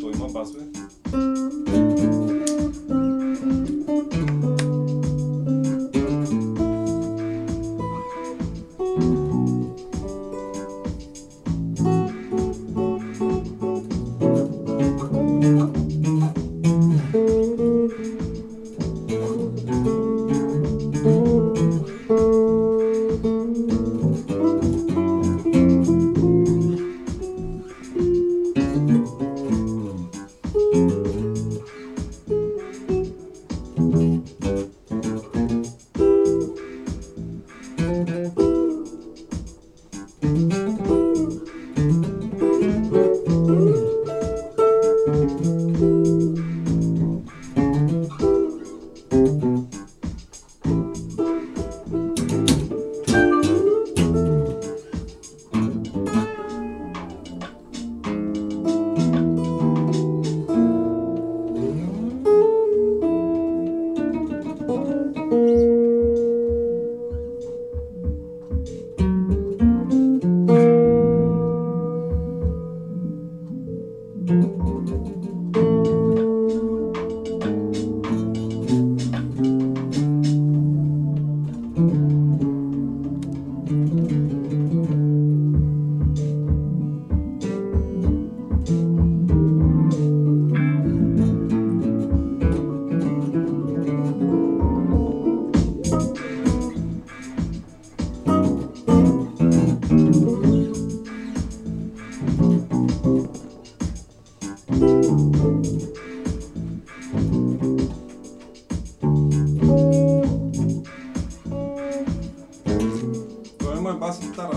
Tu ima basły? uma base de tarô.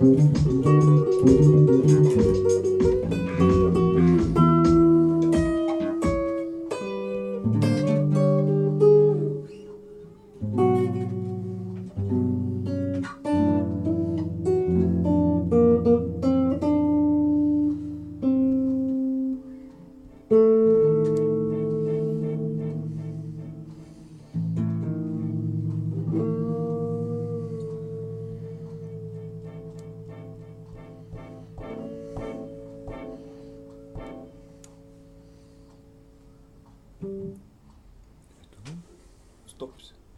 Música Oops.